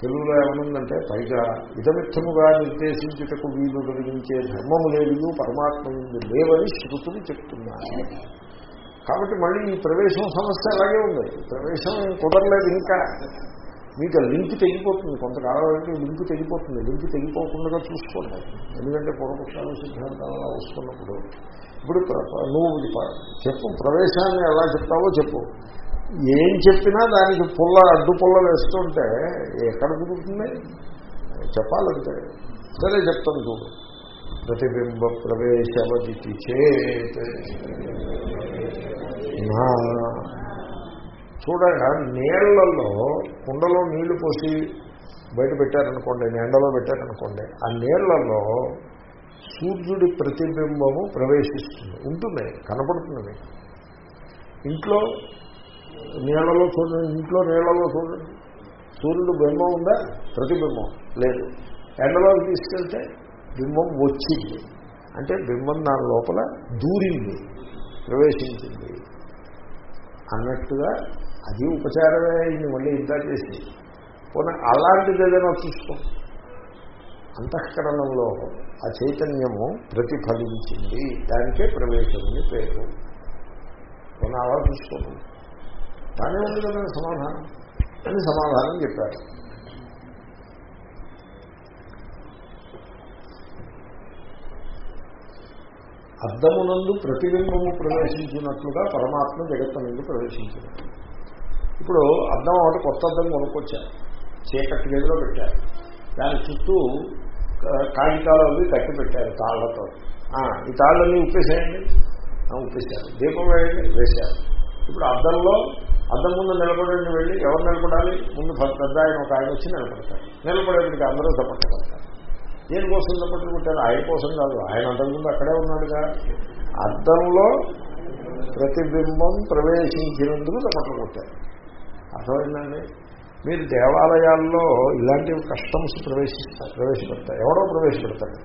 తెలుగులో ఏమనుందంటే పైగా ఇదమిత్తముగా నిర్దేశించుటకు వీలు కలిగించే ధర్మము లేదు పరమాత్మ నుండి లేవని శృతులు చెప్తున్నారు. కాబట్టి మళ్ళీ ఈ ప్రవేశం సమస్య అలాగే ఉంది. ప్రవేశం కుదరలేదు ఇంకా. మీకు లింక్ తెగిపోతుంది. కొంతకాలం అంటే లింక్ తెగిపోతుంది. లింక్ తెగిపోకుండా చూసుకోండి. ఎందుకంటే పూర్వపక్షాలు సిద్ధాంతాలు అలా వస్తున్నప్పుడు. ఇప్పుడు నువ్వు చెప్పు ప్రవేశాన్ని ఎలా చెప్తావో చెప్పు. ఏం చెప్పినా దానికి పుల్ల అడ్డు పుల్ల వేస్తుంటే ఎక్కడ కుదురుతుంది? చెప్పాలంటే. సరే చెప్తాను చూడు. ప్రతిబింబ ప్రవేశవదితి చేత్. చూడగా నీళ్ళలో కుండలో నీళ్ళు పోసి బయట పెట్టారనుకోండి ఎండలో పెట్టారనుకోండి ఆ నీళ్ళలో సూర్యుడి ప్రతిబింబము ప్రవేశిస్తుంది. ఉంటుంది కనపడుతుంది. ఇంట్లో నీళ్ళలో చూడండి ఇంట్లో నీళ్ళలో చూడండి. సూర్యుడు బింబం ఉందా? ప్రతిబింబం. లేదు. ఎండలోకి తీసుకెళ్తే బింబం వచ్చింది. అంటే బింబం దాని లోపల దూరింది ప్రవేశించింది. అన్నట్టుగా అది ఉపచారమే అయింది మళ్ళీ ఇంత చేసి. పోనీ అలాంటిది ఏదైనా చూసుకో. అంతఃకరణంలో ఆ చైతన్యము ప్రతిఫలించింది. దానికే ప్రవేశమని పేరు. పోనీ అలా చూసుకోండి బాగానే ఉంది కదా సమాధానం. అని సమాధానం చెప్పారు. అద్దమునందు ప్రతిబింబము ప్రవేశించినట్లుగా పరమాత్మ జగత్తునందు ప్రవేశించింది ఇప్పుడు అద్దం ఒకటి కొత్త అద్దం కొనుక్కొచ్చారు. చీకటి గదిలో పెట్టారు. దాని చుట్టూ కాగితాలు అవి కట్టి పెట్టారు తాళ్ళతో ఈ తాళ్ళని ఉప్పేసేయండి. ఉప్పేశారు. దీపం వేయండి వేశారు. ఇప్పుడు అద్దంలో అద్దం ముందు నిలబడండి వెళ్ళి ఎవరు నిలబడాలి? ముందు పెద్ద ఆయన ఒక ఆయన వచ్చి నిలబడతారు. నిలబడేటికి అందరూ చప్పట్లు కొడతారు దేనికోసం చప్పట్లు కొట్టారు? ఆయన కోసం కాదు. ఆయన అంతకుముందు అక్కడే ఉన్నాడుగా. అద్దంలో ప్రతిబింబం ప్రవేశించినందుకు చప్పట్లు కొట్టారు. అర్థమైందండి? మీరు దేవాలయాల్లో ఇలాంటి కస్టమ్స్ ప్రవేశిస్తారు ప్రవేశపెడతారు. ఎవడో ప్రవేశపెడతాడు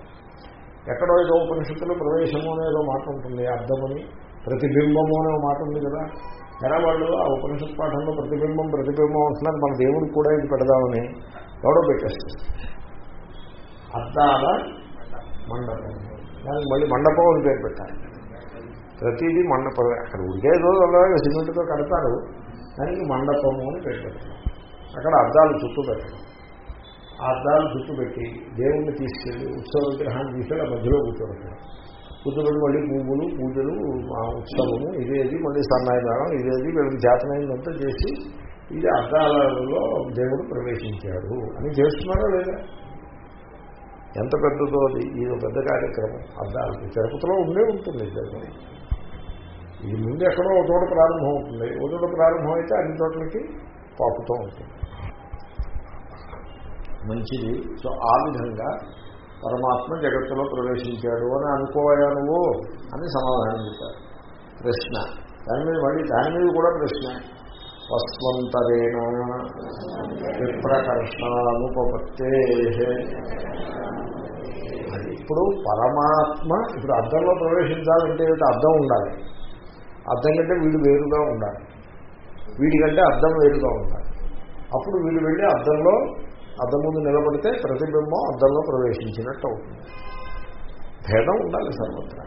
ఎక్కడో ఏదో ఉపనిషత్తులు ప్రవేశము అనేదో మాట ఉంటుంది. అర్థమని ప్రతిబింబము అనే మాట ఉంది కదా. సరే వాళ్ళు ఆ ఉపనిషత్ పాఠంలో ప్రతిబింబం ప్రతిబింబం అంటున్నారు మన దేవుడు కూడా ఇది పెడదామని ఎవడో పెట్టేస్తారు అద్దాల మండపం. దానికి మళ్ళీ మండపం అని పేరు పెట్టాలి ప్రతిదీ మండపం అక్కడ ఉండేదో అలాగే సిమెంట్తో కడతారు దానికి మండపము అని పేరు పెట్టారు. అక్కడ అద్దాలు చుట్టూ పెట్టడం ఆ అద్దాలు చుట్టూ పెట్టి దేవుణ్ణి తీసుకెళ్ళి ఉత్సవ విగ్రహాన్ని తీసుకెళ్ళి ఆ మధ్యలో కూర్చోబెట్టారు. కూర్చోబెట్టి మళ్ళీ పువ్వులు పూజలు ఉత్సవము ఇదేది మళ్ళీ సన్నాయి ఇదేది వీళ్ళకి జాతనంతా చేసి ఇది అద్దాలలో దేవుడు ప్రవేశించాడు. అని చేస్తున్నారా లేదా? ఎంత పెద్దదో అది ఇది ఒక పెద్ద కార్యక్రమం. అద్దాలకి తిరుపతిలో ఉండే ఉంటుంది ఇది ఇది ముందు ఎక్కడో ఒక చోట ప్రారంభం అవుతుంది ఒక చోట ప్రారంభం అయితే అన్ని చోట్లకి పాకుతూ ఉంటుంది. మంచిది. సో ఆ విధంగా పరమాత్మ జగత్తులో ప్రవేశించాడు అని అనుకోవయా నువ్వు అని సమాధానం చెప్పారు. ప్రశ్న. దాని మీద మళ్ళీ దాని మీద కూడా ప్రశ్న. వస్వంతరేణ విప్రకర్షానుపత్తే అది ఇప్పుడు పరమాత్మ ఇప్పుడు అర్థంలో ప్రవేశించాలంటే అర్థం ఉండాలి. అర్థం కంటే వీడు వేరుగా ఉండాలి. వీడికంటే అర్థం వేరుగా ఉండాలి. అప్పుడు వీడు వెళ్ళి అర్థంలో అద్దం ముందు నిలబడితే ప్రతిబింబం అద్దంలో ప్రవేశించినట్టు అవుతుంది. భేదం ఉండాలి సర్వత్రా.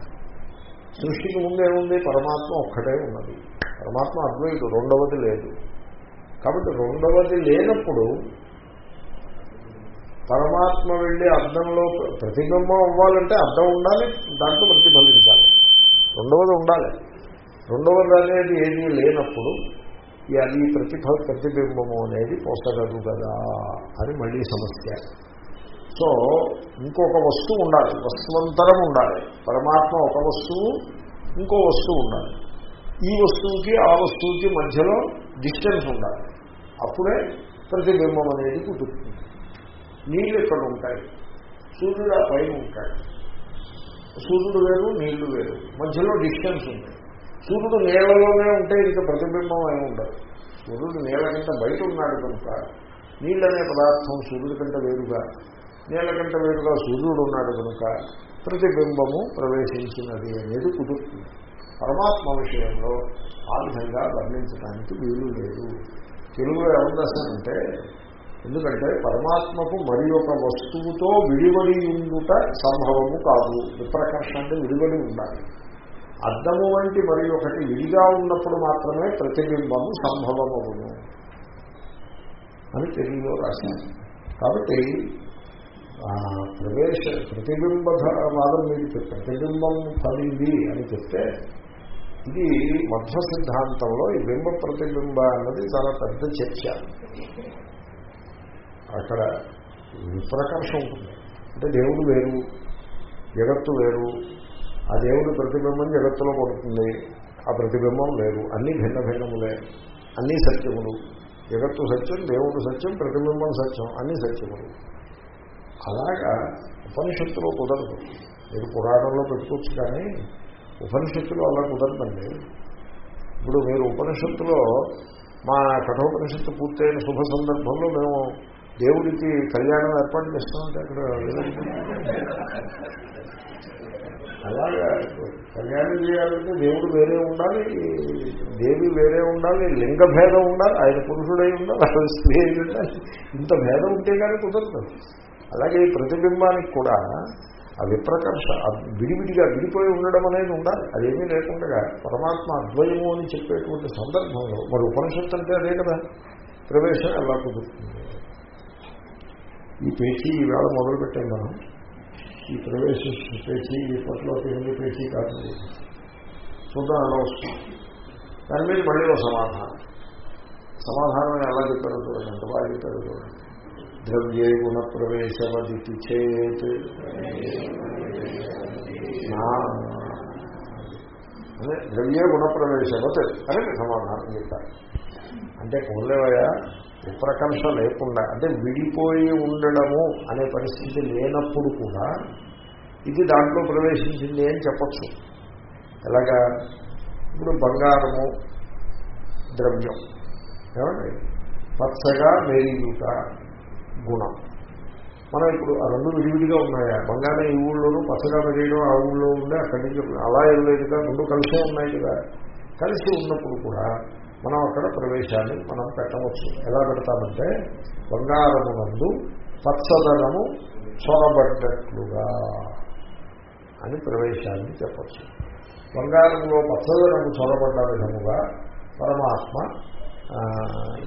సృష్టికి ముందేముంది పరమాత్మ ఒక్కటే ఉన్నది. పరమాత్మ అద్వైతుడు రెండవది లేదు. కాబట్టి రెండవది లేనప్పుడు పరమాత్మ వెళ్ళి అర్థంలో ప్రతిబింబం అవ్వాలంటే అర్థం ఉండాలి దాంట్లో ప్రతిఫలించాలి రెండవది ఉండాలి. రెండవది అనేది ఏది లేనప్పుడు ఈ అది ప్రతిఫల ప్రతిబింబము అనేది పోసగదు కదా అని మళ్ళీ సమస్య. సో ఇంకొక వస్తువు ఉండాలి. వస్తువంతరం ఉండాలి. పరమాత్మ ఒక వస్తువు ఇంకో వస్తువు ఉండాలి. ఈ వస్తువుకి ఆ వస్తువుకి మధ్యలో డిస్టెన్స్ ఉండాలి. అప్పుడే ప్రతిబింబం అనేది కుదురుతుంది. నీళ్ళు ఇక్కడ ఉంటాయి? సూర్యుడు ఆ పైన ఉంటాడు. సూర్యుడు వేరు నీళ్ళు వేరు. మధ్యలో డిస్టెన్స్ ఉంటాయి సూర్యుడు నేలలోనే ఉంటే ఇంకా ప్రతిబింబం ఏమి ఉండదు. సూర్యుడు నీళ్ళ కంటే బయట ఉన్నాడు కనుక నీళ్ళనే పదార్థం సూర్యుడి కంటే వేరుగా. నీళ్ళ కంటే వేరుగా సూర్యుడు ఉన్నాడు కనుక ప్రతిబింబము ప్రవేశించినది అనేది కుదురుతుంది. పరమాత్మ విషయంలో ఆ విధంగా వర్ణించడానికి వీలు లేదు. తెలుగులో ఏమంటే అంటే ఎందుకంటే పరమాత్మకు మరి ఒక వస్తువుతో విడివడి ఉండుట సంభవము కాదు. విప్రకర్ష అంటే విడివడి ఉండాలి. అద్దము వంటి మరి ఒకటి విడిగా ఉన్నప్పుడు మాత్రమే ప్రతిబింబము సంభవమవును అని తెలుగులో రాశాను కాబట్టి ప్రవేశ ప్రతిబింబ వాదం మీరు ప్రతిబింబం పడింది అని చెప్తే ఇది మధ్య సిద్ధాంతంలో ఈ బింబ ప్రతిబింబ అన్నది చాలా పెద్ద చర్చ. అక్కడ విప్రకర్ష ఉంటుంది. అంటే దేవుడు వేరు జగత్తు వేరు ఆ దేవుడి ప్రతిబింబం జగత్తులో పడుతుంది. ఆ ప్రతిబింబం లేదు. అన్నీ భిన్న భిన్నములే. అన్నీ సత్యములు. జగత్తు సత్యం దేవుడు సత్యం ప్రతిబింబం సత్యం అన్నీ సత్యములు. అలాగా ఉపనిషత్తులో కుదరదు. మీరు పురాణంలో పెట్టుకోవచ్చు కానీ ఉపనిషత్తులో అలా కుదరదండి. ఇప్పుడు మీరు ఉపనిషత్తులో మా కఠోపనిషత్తు పూర్తయిన శుభ సందర్భంలో మేము దేవుడికి కళ్యాణం ఏర్పాటు చేస్తామంటే అక్కడ అలాగా కళ్యాణం చేయాలంటే దేవుడు వేరే ఉండాలి దేవి వేరే ఉండాలి లింగ భేదం ఉండాలి ఆయన పురుషుడై ఉండాలి ఆయన స్త్రీ అయి ఉండాలి. ఇంత భేదం ఉంటే కానీ కుదరదు. అలాగే ఈ ప్రతిబింబానికి కూడా ఆ విప్రకర్ష విడివిడిగా విడిపోయి ఉండడం అనేది ఉండాలి. అదేమీ లేకుండా పరమాత్మ అద్వయము అని చెప్పేటువంటి సందర్భంలో మరి ఉపనిషత్తు అంటే అదే కదా ప్రవేశం ఎలా కుదురుతుంది? ఈ పేచీ ఈవేళ మొదలుపెట్టాం మనం. ఈ ప్రవేశ పేచీ ఈ పట్ల తెలుగు పేచీ కాదు. చూద్దాం ఎలా వస్తుంది. దాని మీద మళ్ళీ ఒక సమాధానం. సమాధానం ఎలా చెప్పారో చూడండి. ఎంత బాగా చెప్పారో చూడండి. ద్రవ్యే గుణ ప్రవేశవదితి చేత్. అదే ద్రవ్యే గుణ ప్రవేశవత్ అని సమాధానం చెప్పారు. అంటే పోలేవయ్యా విప్రకర్ష లేకుండా అంటే విడిపోయి ఉండడము అనే పరిస్థితి లేనప్పుడు కూడా ఇది దాంట్లో ప్రవేశించింది అని చెప్పచ్చు. ఎలాగా? ఇప్పుడు బంగారము ద్రవ్యం ఏమండి? పచ్చగా మెరుగుట గుణం. మనం ఇప్పుడు ఆ రెండు విడివిడిగా ఉన్నాయా? బంగారం ఈ ఊళ్ళోనూ పచ్చగా మెరియడం ఆ ఊళ్ళో ఉండే అక్కడి నుంచి అలా ఏం లేదుగా రెండు కలిసే ఉన్నాయి కదా. కలిసి ఉన్నప్పుడు కూడా మనం అక్కడ ప్రవేశాన్ని మనం పెట్టవచ్చు. ఎలా పెడతామంటే బంగారము నందు పచ్చదనము చొరబడ్డట్లుగా అని ప్రవేశాన్ని చెప్పచ్చు. బంగారంలో పచ్చదనము చొరబడ్డ విధముగా పరమాత్మ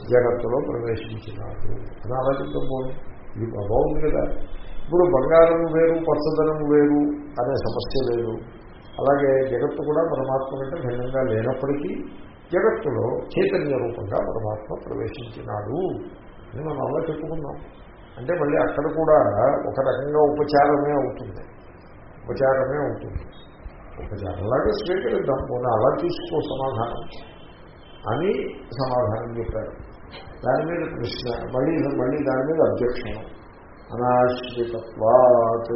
జగత్తులో ప్రవేశించినాడు. అని ఆలోచించడం ఇది బాగుంది కదా. ఇప్పుడు బంగారం వేరు పచ్చదనం వేరు అనే సమస్య లేదు. అలాగే జగత్తు కూడా పరమాత్మ కంటే భిన్నంగా లేనప్పటికీ జగత్తులో చైతన్య రూపంగా పరమాత్మ ప్రవేశించినాడు అని మనం అలా చెప్పుకున్నాం అంటే మళ్ళీ అక్కడ కూడా ఒక రకంగా ఉపచారమే అవుతుంది. ఉపచారమే అవుతుంది. ఉపచారంలాగే స్వీకరిద్దాం. పోనీ అలా తీసుకో సమాధానం అని సమాధానం చెప్పారు. దాని మీద ప్రశ్న మళ్ళీ మళ్ళీ దాని మీద అధ్యక్షణ అనాశ్రితత్వాత్.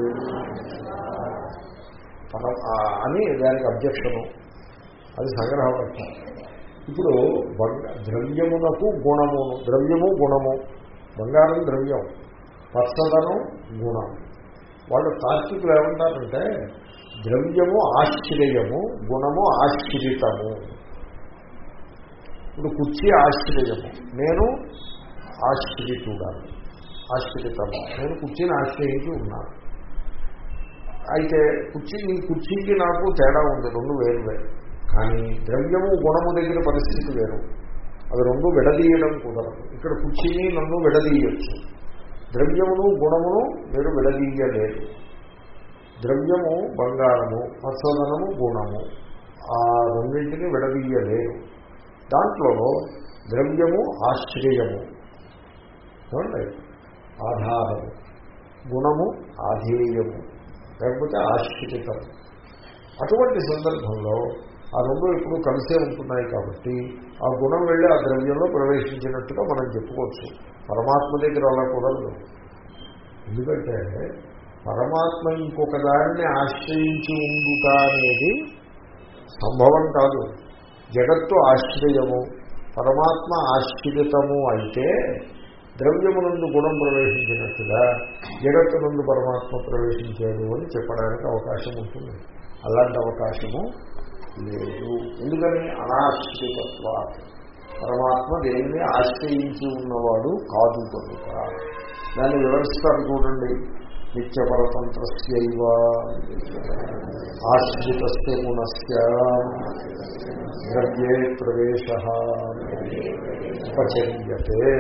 అని దానికి అధ్యక్షను అది సంగ్రహపడతాం ఇప్పుడు ద్రవ్యమునకు గుణమును ద్రవ్యము గుణము. బంగారం ద్రవ్యం పచ్చదనం గుణం. వాళ్ళు తార్కికులు ఏమంటారంటే ద్రవ్యము ఆశ్చర్యము గుణము ఆశ్చర్యతము ఇప్పుడు కుర్చీ ఆశ్చర్యము నేను ఆశ్చర్యతుడాను ఆశ్చర్యతము నేను కుర్చీని ఆశ్రయించి ఉన్నాను. అయితే కుర్చీ ఈ కుర్చీకి నాకు తేడా ఉంది రెండు వేరు వేరు కానీ ద్రవ్యము గుణము దగ్గర పరిస్థితి వేరు. అవి రెండు విడదీయడం కుదరదు. ఇక్కడ కుర్చీని నన్ను విడదీయచ్చు. ద్రవ్యమును గుణమును మీరు విడదీయలేదు. ద్రవ్యము బంగారము పచ్చదనము గుణము ఆ రెండింటిని విడదీయలేదు. దాంట్లో ద్రవ్యము ఆశ్రయము. చూడండి ఆధారము. గుణము ఆధేయము. లేకపోతే ఆశ్రితం అటువంటి సందర్భంలో ఆ రెండు ఎప్పుడు కలిసే ఉంటున్నాయి కాబట్టి ఆ గుణం వెళ్ళి ఆ ద్రవ్యంలో ప్రవేశించినట్టుగా మనం చెప్పుకోవచ్చు. పరమాత్మ దగ్గర అలా కుదరదు. ఎందుకంటే పరమాత్మ ఇంకొక దాన్ని ఆశ్రయించి ఉండుట అనేది సంభవం కాదు. జగత్తు ఆశ్రయము పరమాత్మ ఆశ్రితము అయితే ద్రవ్యమునందు గుణం ప్రవేశించినట్టుగా జగత్తునందు పరమాత్మ ప్రవేశించాడు అని చెప్పడానికి అవకాశం ఉంటుంది. అలాంటి అవకాశము లేదు. ఎందుకని? అనాశ్రితత్వ పరమాత్మ దేన్ని ఆశ్రయించి ఉన్నవాడు కాదు కనుక. దాన్ని వివరిస్తారు చూడండి. నిత్య పరతంత్రస్యైవ ఆశ్రితస్య గుణస్య. ద్రవ్యే ప్రవేశ. ఉపచర్యతే.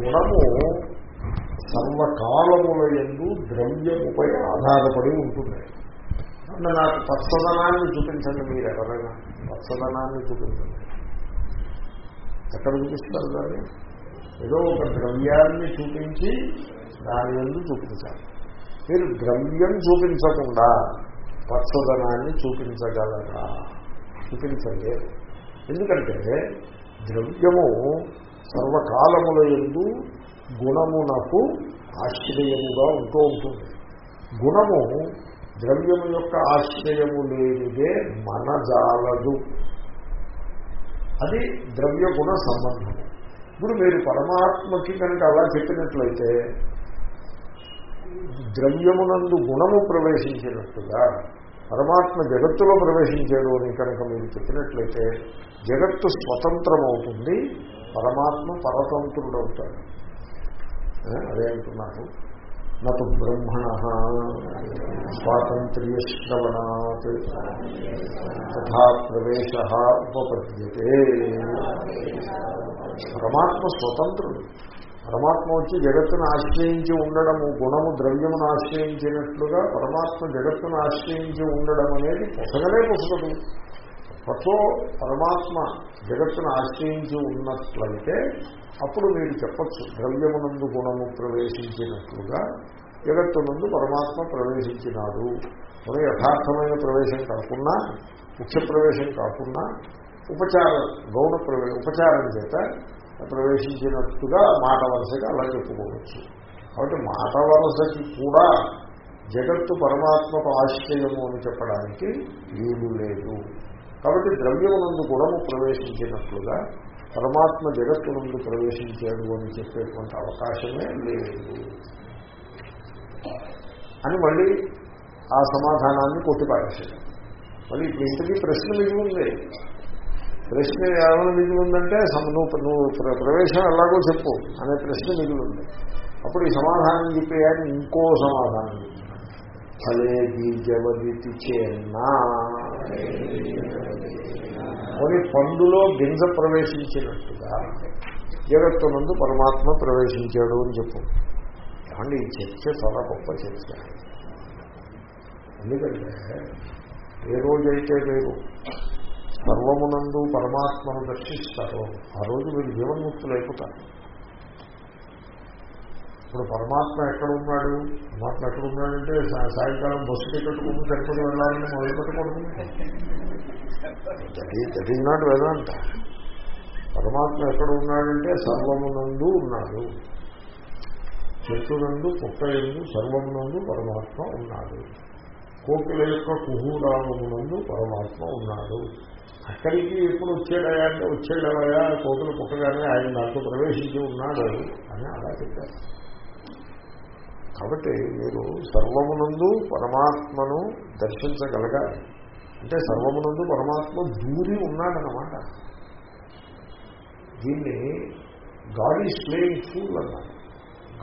గుణము సర్వకాలముల ఎందు ద్రవ్యముపై ఆధారపడి ఉంటుంది. అంటే నాకు పచ్చదనాన్ని చూపించండి మీరు ఎవరైనా. పచ్చదనాన్ని చూపించండి. ఎక్కడ చూపిస్తారు దాన్ని? ఏదో ఒక ద్రవ్యాన్ని చూపించి దాని ఎందు చూపించాలి. మీరు ద్రవ్యం చూపించకుండా పచ్చదనాన్ని చూపించగలరా? చూపించండి. ఎందుకంటే ద్రవ్యము సర్వకాలముల ఎందు గుణమునకు ఆశ్చర్యముగా ఉంటూ ఉంటుంది. గుణము ద్రవ్యము యొక్క ఆశ్రయము లేనిదే మనజాలదు. అది ద్రవ్య గుణ సంబంధము. ఇప్పుడు మీరు పరమాత్మకి కనుక అలా చెప్పినట్లయితే ద్రవ్యమునందు గుణము ప్రవేశించినట్టుగా పరమాత్మ జగత్తులో ప్రవేశించాడు అని కనుక మీరు చెప్పినట్లయితే జగత్తు స్వతంత్రమవుతుంది పరమాత్మ పరతంత్రుడవుతాడు. అదే అంటున్నారు నటు బ్రహ్మణ స్వాతంత్ర్యశ్రవణాత్ తథా ప్రవేశ ఉపపద్యతే. పరమాత్మ స్వతంత్రుడు. పరమాత్మ వచ్చి జగత్తును ఆశ్రయించి ఉండడము గుణము ద్రవ్యమును ఆశ్రయించినట్లుగా పరమాత్మ జగత్తును ఆశ్రయించి ఉండడం అనేది పొసగలే పొసగదు. పతో పరమాత్మ జగత్తును ఆశ్రయించి ఉన్నట్లయితే అప్పుడు మీరు చెప్పచ్చు ద్రవ్యమునందు గుణము ప్రవేశించినట్లుగా జగత్తునందు పరమాత్మ ప్రవేశించినాడు. మనం యథార్థమైన ప్రవేశం కాకుండా ముఖ్య ప్రవేశం కాకుండా ఉపచారం గౌణ ప్రవే ఉపచారం చేత ప్రవేశించినట్టుగా మాట వరుసగా అలా చెప్పుకోవచ్చు. కాబట్టి మాట వరుసకి కూడా జగత్తు పరమాత్మకు ఆశ్రయము అని చెప్పడానికి వీలు లేదు. కాబట్టి ద్రవ్యమునందు గుణము ప్రవేశించినట్లుగా పరమాత్మ జగత్తునందు ప్రవేశించాడు అని చెప్పేటువంటి అవకాశమే లేదు. అని మళ్ళీ ఆ సమాధానాన్ని కొట్టిపారేశాడు. మళ్ళీ ఇప్పుడు ఇంటికి ప్రశ్న మిగిలి ఉంది. ప్రశ్న ఏమైనా మిగిలి ఉందంటే నువ్వు నువ్వు ప్రవేశం ఎలాగో చెప్పు అనే ప్రశ్న మిగిలి ఉంది. అప్పుడు ఈ సమాధానం చెప్పేయాన్ని ఇంకో సమాధానం ఫలే బీజవదితి చేన్నా కొన్ని పండులో గింజ ప్రవేశించినట్టుగా జగత్తునందు పరమాత్మ ప్రవేశించాడు అని చెప్పు. ఏమండి ఈ చర్చ చాలా గొప్ప చర్చ. ఎందుకంటే ఏ రోజైతే మీరు సర్వమునందు పరమాత్మను దర్శిస్తారో ఆ రోజు మీరు జీవన్ముక్తులు అయిపోతారు ఇప్పుడు పరమాత్మ ఎక్కడ ఉన్నాడు పరమాత్మ ఎక్కడ ఉన్నాడంటే సాయంకాలం బస్సు టికెట్ ముందు తిరుపతి వెళ్ళాలని మొదలుపెట్టకూడదు దట్ ఈజ్ నాట్ వేదాంత. పరమాత్మ ఎక్కడ ఉన్నాడంటే సర్వమునందు ఉన్నాడు. చెట్టునందు పుట్ట ఎందు సర్వమునందు పరమాత్మ ఉన్నాడు. కోకిల యొక్క కుహూరామునందు పరమాత్మ ఉన్నాడు. అక్కడికి ఎప్పుడు వచ్చాడయా అంటే వచ్చాడవయా? కోకిల పుట్టగానే ఆయన నాతో ప్రవేశించి ఉన్నాడు అని అలా చెప్పారు. కాబట్టి మీరు సర్వమునందు పరమాత్మను దర్శించగలగాలి. అంటే సర్వమునందు పరమాత్మ దూరి ఉన్నాడనమాట దీన్ని గాడ్ ఈజ్ ప్లేయింగ్ ఫూల్ అన్నారు.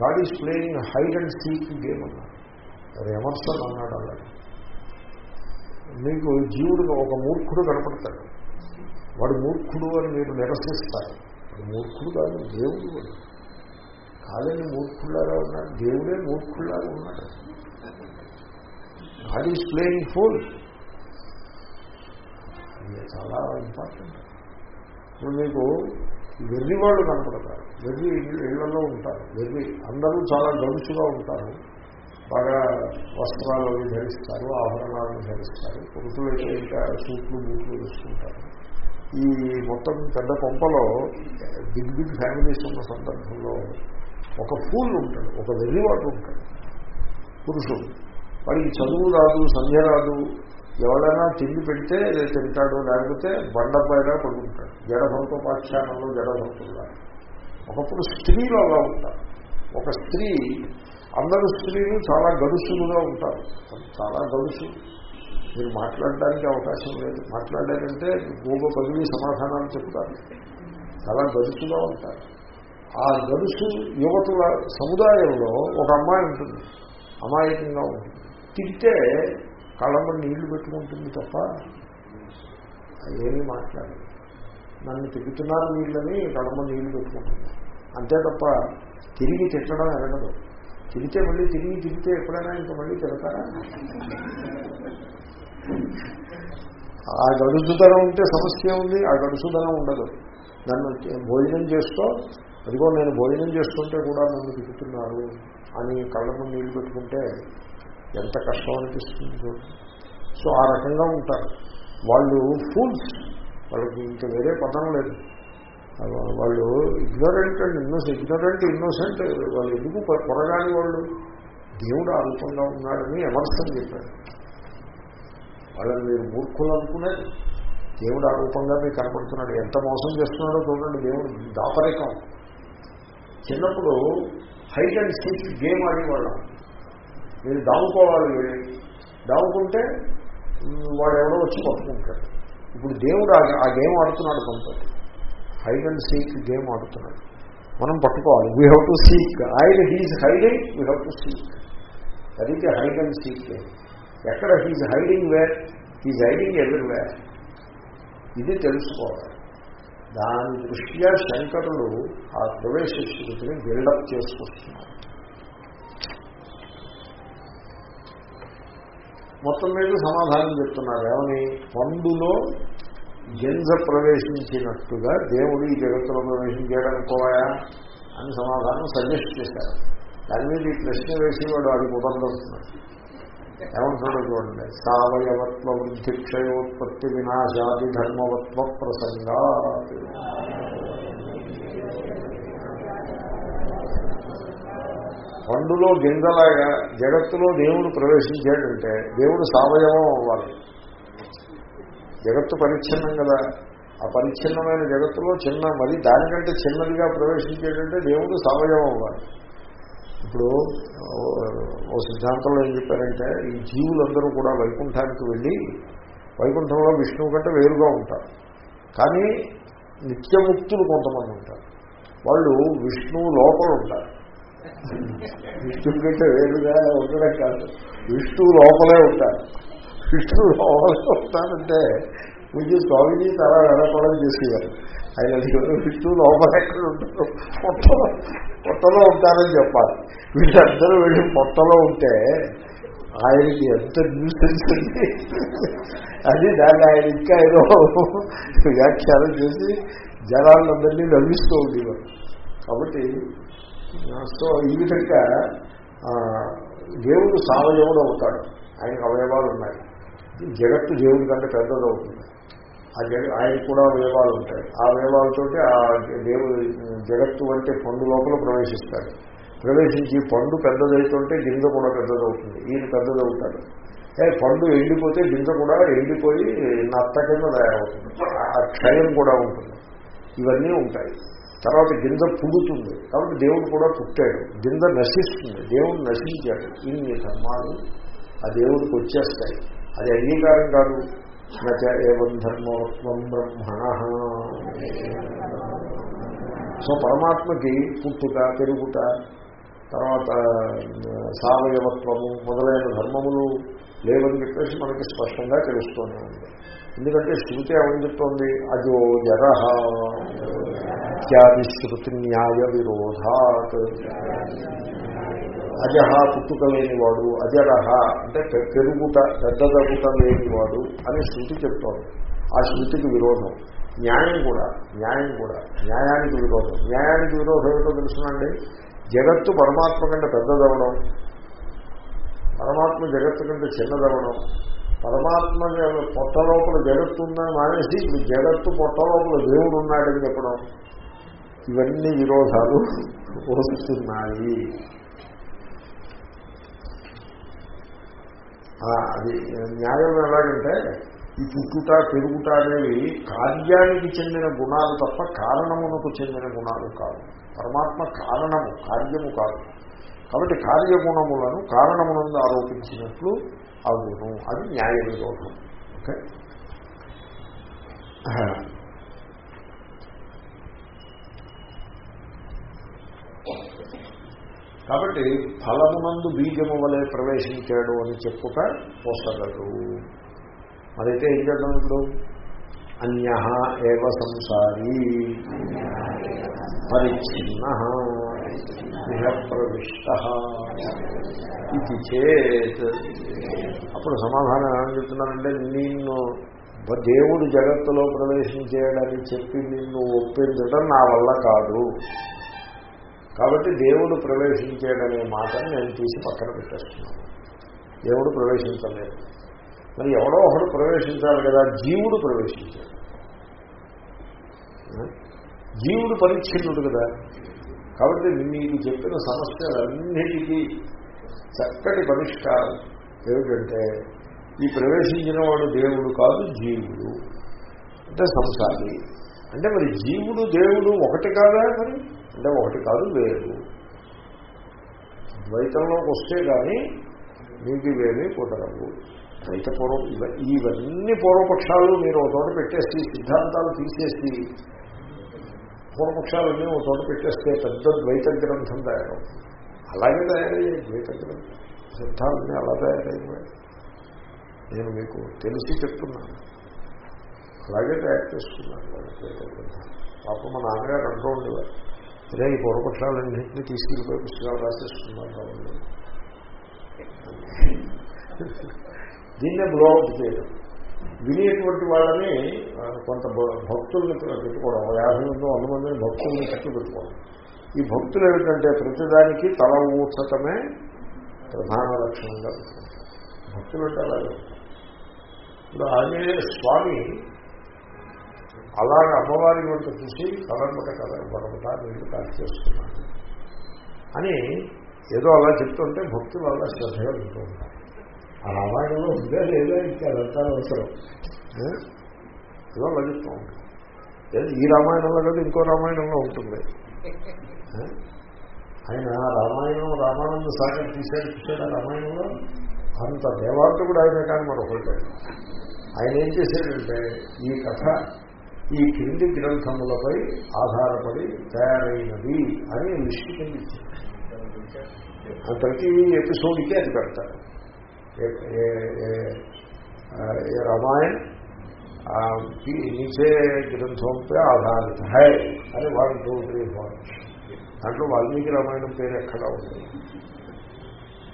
God is playing hide and seek game అన్నారు. ఎమర్సన్ అన్నాడు అలాగే మీకు జీవుడు ఒక మూర్ఖుడు కనపడతాడు. వాడు మూర్ఖుడు అని మీరు నిరసిస్తారు. మూర్ఖుడు కాదు దేవుడు కాలేని కాదని మూర్ఖుల్లాగా ఉన్నాడు. దేవుడే మూర్ఖుల్లాగా ఉన్నాడు. గాడ్ ఈజ్ ప్లేయింగ్ ఫుల్ చాలా ఇంపార్టెంట్ ఇప్పుడు మీకు వెర్రి వాళ్ళు కనపడతారు. వెర్రి ఇళ్ళలో ఉంటారు. వెర్రి అందరూ చాలా గడుచుగా ఉంటారు. బాగా వస్త్రాలు అవి ధరిస్తారు ఆభరణాలను ధరిస్తారు. పురుషులైతే ఇంకా సూట్లు బూట్లు వేసుకుంటారు. ఈ మొత్తం పెద్ద కొంపలో బిగ్ బిగ్ ఫ్యామిలీస్ ఉన్న సందర్భంలో ఒక ఫూల్ ఉంటాడు ఒక వెర్రివాడు ఉంటాడు. పురుషుడు. వాడికి చదువు రాదు సంధ్య రాదు. ఎవరైనా తిండి పెడితే తింటాడు లేకపోతే బండపైన పడుకుంటాడు. జడభంతో పాఠశాలలో జడభంతుల్లా ఒకప్పుడు స్త్రీలు అలా ఉంటారు. ఒక స్త్రీ అందరు స్త్రీలు చాలా గడుసులుగా ఉంటారు. చాలా గడుసు మీరు మాట్లాడడానికి అవకాశం లేదు. మాట్లాడారంటే గోగో పదివి సమాధానాలు చెప్తారు చాలా గడుసుగా ఉంటారు. ఆ గడుసు యువతుల సముదాయంలో ఒక అమ్మాయి ఉంటుంది. అమాయకంగా ఉంటుంది. తిరిగితే కళ్ళమ్మ నీళ్ళు పెట్టుకుంటుంది తప్ప ఏమీ మాట్లాడదు. నన్ను తిరుగుతున్నారు వీళ్ళని కళ్ళమ్మ నీళ్ళు పెట్టుకుంటుంది. అంతే తప్ప తిరిగి తిట్టడం ఎరగదు. తిరిగితే మళ్ళీ తిరిగి తిరిగితే ఎప్పుడైనా ఇంకా మళ్ళీ తిడతారా? ఆ గడుసుదనం ఉంటే సమస్య ఉంది ఆ గడుసుదనం ఉండదు. నన్ను భోజనం చేస్తూ అదిగో నేను భోజనం చేస్తుంటే కూడా నన్ను తిరుగుతున్నారు అని కళ్ళను నీళ్ళు పెట్టుకుంటే ఎంత కష్టం అనిపిస్తుంది సో ఆ రకంగా ఉంటారు. వాళ్ళు ఫూల్స్ వాళ్ళకి ఇంకా వేరే పదం లేదు. వాళ్ళు ignorant and innocent ignorant innocent వాళ్ళు ఎందుకు పొ- పొరగాని వాళ్ళు? దేవుడు అల్పంగా ఉన్నాడని ఎమర్సన్ చెప్పాడు. వాళ్ళని మీరు మూర్ఖులు అనుకునేది దేవుడు ఆ రూపంగా మీకు కనపడుతున్నాడు. ఎంత మోసం చేస్తున్నాడో చూడండి దేవుడు. దాపరికం. చిన్నప్పుడు హైట్ అండ్ సీక్ గేమ్ ఆడేవాళ్ళం. మీరు దాముకోవాలి వెళ్ళి దాముకుంటే వాడు ఎవడో వచ్చి పట్టుకుంటాడు. ఇప్పుడు దేవుడు ఆ- గేమ్ ఆడుతున్నాడు కొంత. హైడ్ అండ్ సీక్ గేమ్ ఆడుతున్నాడు. మనం పట్టుకోవాలి. వీ హ్యావ్ టు సీక్ ఆయన he's hiding we have to seek అది హైడ్ అండ్ సీక్ గేమ్ ఎక్కడ he's hiding where he's hiding everywhere ఇది తెలుసుకోవాలి. దాని దృష్ట్యా శంకరులు ఆ ప్రవేశ స్థితిని బిల్డప్ చేసుకొస్తున్నారు మొత్తం మీద సమాధానం చెప్తున్నారు. ఏమని? పండులో గింజ ప్రవేశించినట్టుగా దేవుడు ఈ జగత్తులో ప్రవేశించాడనుకోవాయా అని సమాధానం సజెస్ట్ చేశారు. దాని మీద ఈ ప్రశ్న వేసి వాడు అది కుదరదవుతున్నాడు ఏమంటాడో చూడండి సవయవత్వ వృద్ధి క్షయోత్పత్తి వినాశాది ధర్మవత్వ ప్రసంగా పండులో గింజలాగా జగత్తులో దేవుడు ప్రవేశించాడంటే దేవుడు సవయవం అవ్వాలి. జగత్తు పరిచ్ఛిన్నం కదా. ఆ పరిచ్ఛిన్నమైన జగత్తులో చిన్న మరి దానికంటే చిన్నదిగా ప్రవేశించేటంటే దేవుడు సవయవం అవ్వాలి. ఇప్పుడు ఓ- సిద్ధాంతంలో ఏం చెప్పారంటే ఈ జీవులందరూ కూడా వైకుంఠానికి వెళ్ళి వైకుంఠంలో విష్ణువు కంటే వేరుగా ఉంటారు. కానీ నిత్యముక్తులు కొంతమంది ఉంటారు. వాళ్ళు విష్ణువు లోపల ఉంటారు. విష్ణువు కంటే వేరుగా ఉండడం కాదు. విష్ణువు లోపలే ఉంటారు. విష్ణువు లోపలే ఉంటారంటే పూజ స్వామిజీ చాలా వెనకడం చేసేవారు. ఆయన అడిగారు లోపల ఎక్కడ ఉంటారు పొట్టలో పొట్టలో ఉంటారని చెప్పాలి. వీళ్ళందరూ వెళ్ళి పొట్టలో ఉంటే ఆయనకి ఎంత న్యూసెన్స్ ఉంది అది దాన్ని ఆయన ఇంకా ఏదో వ్యాఖ్యానం చేసి జనాలందరినీ నవ్విస్తూ ఉండేవారు. కాబట్టి సో ఈ విధంగా దేవుడు సావయవుడు అవుతాడు. ఆయనకు అవయవాలు ఉన్నాయి. జగత్తు దేవుడి కంటే పెద్దదవుతుంది ఆ జగ ఆయన కూడా వేవాలు ఉంటాయి. ఆ వేవాలతోటి ఆ దేవుడు జగత్తు వంటి పండు లోపల ప్రవేశిస్తాడు. ప్రవేశించి పండు పెద్దదైతుంటే గింజ కూడా పెద్దదవుతుంది. ఈయన పెద్దదవుతాడు. ఏ పండు ఎండిపోతే గింజ కూడా ఎండిపోయి నత్త కింద తయారవుతుంది. ఆ క్షయం కూడా ఉంటుంది. ఇవన్నీ ఉంటాయి. తర్వాత గింజ పుడుతుంది. కాబట్టి దేవుడు కూడా పుట్టాడు. గింజ నశిస్తుంది. దేవుడు నశించాడు. ఇన్ని ధర్మాలు ఆ దేవుడికి వచ్చేస్తాయి. అది అంగీకారం కాదు. నచ ఏవం ధర్మవత్వం బ్రహ్మణ సో పరమాత్మకి పుట్టుక పెరుగుట తర్వాత సావయవత్వము మొదలైన ధర్మములు లేవని చెప్పేసి మనకి స్పష్టంగా తెలుస్తూనే ఉంది. ఎందుకంటే శృతి ఏమని చెప్తోంది? అజో జర ఇత్యాది శృతి న్యాయ విరోధాత్. అజహ పుట్టుక లేనివాడు అజరహ అంటే పెరుగుట పెద్దదగుట లేనివాడు అని శృతి చెప్తోంది. ఆ శృతికి విరోధం. న్యాయం కూడా న్యాయం కూడా న్యాయానికి విరోధం. న్యాయానికి విరోధం ఏమిటో తెలుసునండి జగత్తు పరమాత్మ కంటే పెద్దదవడం. పరమాత్మ జగత్తు కంటే చిన్నదవడం. పరమాత్మ పొట్ట లోపల జగత్తు ఉందని మానేసి ఇప్పుడు జగత్తు పొట్ట లోపల దేవుడు ఉన్నాడని చెప్పడం. ఇవన్నీ విరోధాలు వస్తున్నాయి అది న్యాయం ఎలాగంటే ఈ పుట్టుట పెరుగుట అనేవి కార్యానికి చెందిన గుణాలు తప్ప కారణమునకు చెందిన గుణాలు కాదు. పరమాత్మ కారణము కార్యము కాదు. కాబట్టి కార్యగుణములను కారణమునందు ఆరోపించినట్లు అగును అది న్యాయ విరోధం ఓకే? కాబట్టి ఫలమునందు బీజము వలె ప్రవేశించాడు అని చెప్పుక పోసగలరు. మరైతే ఏం చేద్దాం ఇప్పుడు? అన్య ఏవ సంసారీ. పరిచ్ఛిన్న. ఇహ ప్రవిష్ట ఇది చేత్. అప్పుడు సమాధానం ఏమని చెప్తున్నారంటే నిన్ను దేవుడు జగత్తులో ప్రవేశించేయడని చెప్పి నిన్ను ఒప్పించడం నా వల్ల కాదు. కాబట్టి దేవుడు ప్రవేశించాడనే మాటను నేను తీసి పక్కన పెట్టేస్తున్నాను. దేవుడు ప్రవేశించలేదు. మరి ఎవడో ఒకడు ప్రవేశించాలి కదా జీవుడు ప్రవేశించాడు. జీవుడు పరిచ్ఛిన్నుడు కదా. కాబట్టి మీకు చెప్పిన సమస్యలన్నిటికీ చక్కటి పరిష్కారం ఏమిటంటే ఈ ప్రవేశించిన వాడు దేవుడు కాదు జీవుడు. అంటే సంసారి. అంటే మరి జీవుడు దేవుడు ఒకటి కాదా మరి? అంటే ఒకటి కాదు వేరు. ద్వైతంలోకి వస్తే కానీ మీకు ఇవేమీ కుదరవు. ద్వైత పూర్వ ఇవన్నీ పూర్వపక్షాలు మీరు ఒక చోట పెట్టేసి సిద్ధాంతాలు తీసేసి పూర్వపక్షాలన్నీ ఒక చోట పెట్టేస్తే పెద్ద ద్వైత గ్రంథం తయారవుతుంది అలాగే తయారయ్యాయి ద్వైత గ్రంథం. సిద్ధాలన్నీ అలా తయారైపోయాయి. నేను మీకు తెలిసి చెప్తున్నాను. అలాగే తయారు చేసుకున్నాను ద్వైత గ్రంథం పాపం మా నాన్నగారు అంటూ ఉండేవారు. అదే ఈ పూర్వపక్షాలన్నింటినీ తీసుకెళ్ళిపోయి పుస్తకాలు రాసేస్తున్నారు వాళ్ళు దీన్నే బ్లోఅవుట్ చేయడం వినేటువంటి వాళ్ళని కొంత భ- భక్తుల్ని పెట్టుకోవడం యాభై మంది వంద మందిని భక్తుల్ని చుట్టూ పెట్టుకోవడం. ఈ భక్తులు ఏమిటంటే ప్రతిదానికి తల ఊచటమే ప్రధాన లక్షణంగా భక్తులు అంటే అలాగే. ఇప్పుడు ఆంజనేయ స్వామి అలాగే అమ్మవారి వంట చూసి కలర్మట కలర్మట నీళ్ళు కాచి చేస్తున్నాను అని ఏదో అలా చెప్తుంటే భక్తులు అలా శ్రద్ధగా వింటూ ఉంటారు ఆ రామాయణంలో ఉందే లేదా ఇంకా అదంతా అవసరం. ఏదో అలా చెప్తూ ఉంటాం ఈ రామాయణంలో కదా ఇంకో రామాయణంలో ఉంటుంది. ఆయన రామాయణం రామానంద సాగర్ తీశాడు చూశాడు ఆ రామాయణంలో? అంత కూడా ఆయన కానీ మరొకటి ఆయన ఏం చేశాడంటే ఈ కథ ఈ క్రింది గ్రంథములపై ఆధారపడి తయారైనది అని లిస్టు కింద ప్రతి ఎపిసోడ్కి అది పెడతారు రామాయణ ఆ, గ్రంథంపై పే ఆధారిత. హై అని వన్ టూ త్రీ ఫోర్. దాంట్లో వాల్మీకి రామాయణం పేరు ఎక్కడ ఉంది?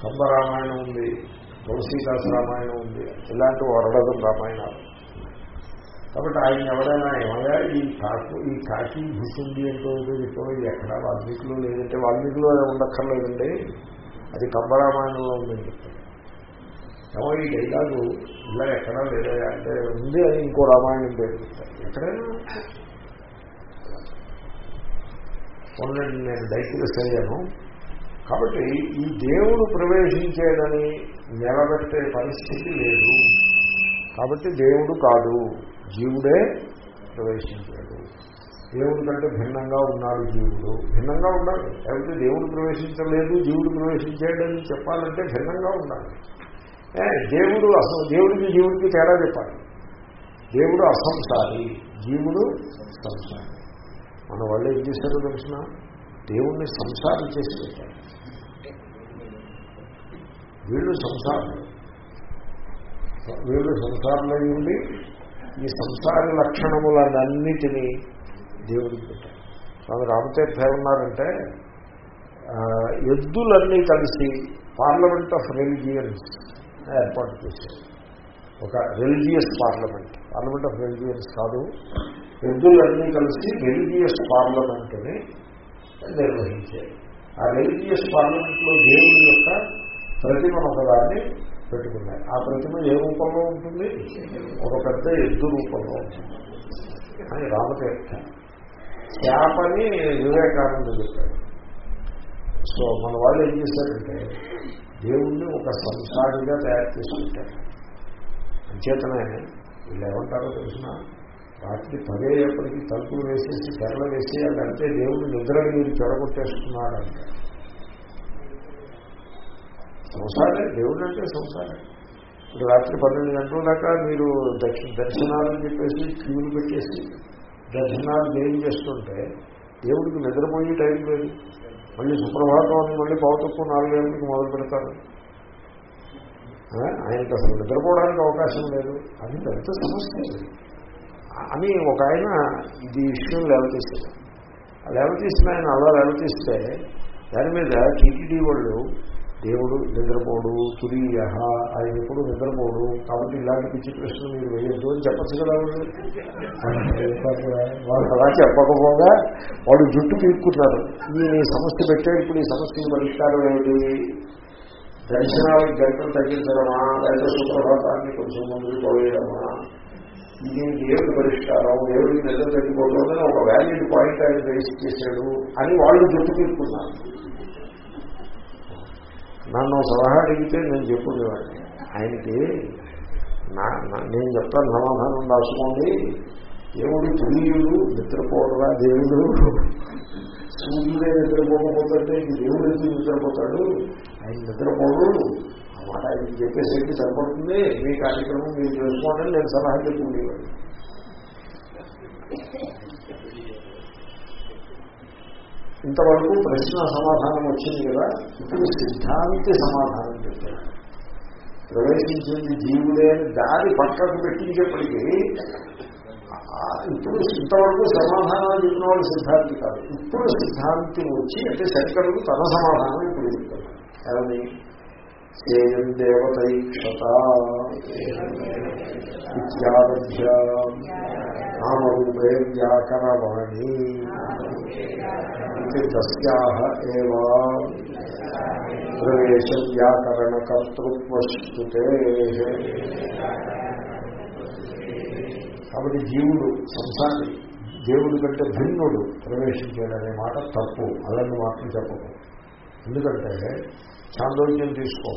కంబ రామాయణం ఉంది తులసీదాస రామాయణం ఉంది ఇలాంటి వరడదం రామాయణాలు. కాబట్టి ఆయన ఎవరైనా ఏమయ్యా ఈ కాకు ఈ కాకి భూసింది అంటూ ఏదో చెప్పావు ఇది ఎక్కడ వాల్మీకిలో లేదంటే వాల్మీకిలో ఉండక్కర్లేదండి అది కంబరామాయణంలో ఉందని చెప్తాడు ఏమో ఈ డైలాగు ఇలా ఎక్కడా లేదా అంటే ఉంది అని ఇంకో రామాయణం పేరు చెప్తారు. ఎక్కడైనా? నేను డైక్యూస్ అయ్యాను కాబట్టి ఈ దేవుడు ప్రవేశించేదని నిలబెట్టే పరిస్థితి లేదు. కాబట్టి దేవుడు కాదు. జీవుడే ప్రవేశించాడు. దేవుడి కంటే భిన్నంగా ఉన్నాడు జీవుడు. భిన్నంగా ఉండాలి. లేకపోతే దేవుడు ప్రవేశించలేదు జీవుడు ప్రవేశించాడని చెప్పాలంటే భిన్నంగా ఉండాలి. దేవుడు అసం దేవుడికి జీవుడికి తేడా చెప్పాలి. దేవుడు అసంసారి జీవుడు సంసారి. మన వాళ్ళు ఏం చేశారో తెలిసిన? దేవుణ్ణి సంసారం చేసి పెట్టారు. వీళ్ళు సంసారం వీళ్ళు సంసారంలో ఉండి ఈ సంసార లక్షణములన్నిటినీ దేవుడికి పెట్టారు స్వామి రామతీర్థ ఏమన్నారంటే ఎద్దులన్నీ కలిసి పార్లమెంట్ ఆఫ్ రిలిజియన్స్ ఏర్పాటు చేశారు. ఒక religious parliament. Parliament of religions కాదు ఎద్దులన్నీ కలిసి రిలీజియస్ పార్లమెంట్ని నిర్వహించారు. ఆ రిలీజియస్ పార్లమెంట్లో దేవుడి యొక్క ప్రతిమ ఒకదాన్ని పెట్టుకున్నాయి. ఆ ప్రతిమ ఏ రూపంలో ఉంటుంది? ఒక పెద్ద ఎద్దు రూపంలో ఉంటుంది. అని రామతీర్థ. చేపని వివేకానంద చెప్పాడు. సో మన వాళ్ళు ఏం చేశారంటే దేవుణ్ణి ఒక సంసారిగా తయారు చేసుకుంటారు. అంచేతనే వీళ్ళు ఏమంటారో తెలిసిన? రాత్రి పదేపటికి తలుపులు వేసేసి తెరలు వేసి దేవుడు నిద్రని మీరు చెడగొట్టేస్తున్నాడంటే. సంసారే దేవుడు అంటే సంసారే ఇప్పుడు రాత్రి పన్నెండు గంటల దాకా మీరు దక్షిణ దర్శనాలని చెప్పేసి క్యూలు పెట్టేసి దర్శనాలు ఏం చేస్తుంటే దేవుడికి నిద్రపోయే టైం లేదు. మళ్ళీ సుప్రభాతం అని మళ్ళీ పౌతక్కువ నాలుగు గంటలకు మొదలు పెడతారు. ఆయనకి అసలు నిద్రపోవడానికి అవకాశం లేదు. అది పెద్ద సమస్య. అని ఒక ఆయన ఇది విషయం లేవతీశారు. ఆ లేవతీసిన ఆయన అలా లేవతీస్తే దాని మీద టీటీడీ వాళ్ళు దేవుడు నిద్రపోడు తురీయ ఆయన ఎప్పుడు నిద్రపోడు. కాబట్టి ఇలాంటి పిచ్చి ప్రశ్నలు మీరు వేయద్దు అని చెప్పచ్చు కదా వాళ్ళు. అలా చెప్పకపోగా వాడు జుట్టు పీక్కున్నారు నేను ఈ సమస్య పెట్టే ఇప్పుడు ఈ సమస్యకి పరిష్కారం ఏమిటి? దర్శనాలకు గంటలు తగ్గించడమా? లేదా సుప్రభాతాన్ని కొంచెం ముందుకు పోయడమా దీనికి దేవుడి పరిష్కారం? ఏమిటి నిద్ర తగ్గిపోతుందని ఒక వ్యాలిడ్ పాయింట్ ఆయన రేస్ చేశాడు అని వాళ్ళు జుట్టు తీసుకున్నారు నన్ను సలహా అడిగితే నేను చెప్పుకునేవాడిని. ఆయనకి నా నేను చెప్తాను సమాధానం రాసుకోండి. దేవుడు తుల్యుడు నిద్రపోవడరా దేవుడు? సూర్యుడే నిద్రపోకపోతే దేవుడు ఎందుకు నిద్రపోతాడు? ఆయన నిద్రపోడు. ఆ మాట ఆయన చెప్పేసరికి సరిపడుతుంది. మీ కార్యక్రమం మీరు చేసుకోండి నేను సలహా చెప్పుకునేవాడిని. ఇంతవరకు ప్రశ్న సమాధానం వచ్చింది కదా ఇప్పుడు సిద్ధాంతి సమాధానం చెప్పారు. ప్రవేశించింది జీవుడే దారి పక్కకు పెట్టించేప్పటికీ ఇప్పుడు ఇంతవరకు సమాధానాలు చెప్పిన వాళ్ళు సిద్ధాంతి కాదు. ఇప్పుడు సిద్ధాంతి వచ్చి అంటే శంకరుడు తన సమాధానం ఇప్పుడు చెప్తాడు సేయం దేవతైక్షత ఇత్యారభ్య నామరూపే వ్యాకరవాణి ఇది ప్రవేశ వ్యాకరణకర్తృత్వశ్రుతే కాబట్టి జీవుడు సంసారి దేవుడి కంటే భిన్నుడు ప్రవేశించాడనే మాట తప్పు. అలాంటి మాటలు చెప్పకూడదు. ఎందుకంటే చాందోగ్యం తీసుకో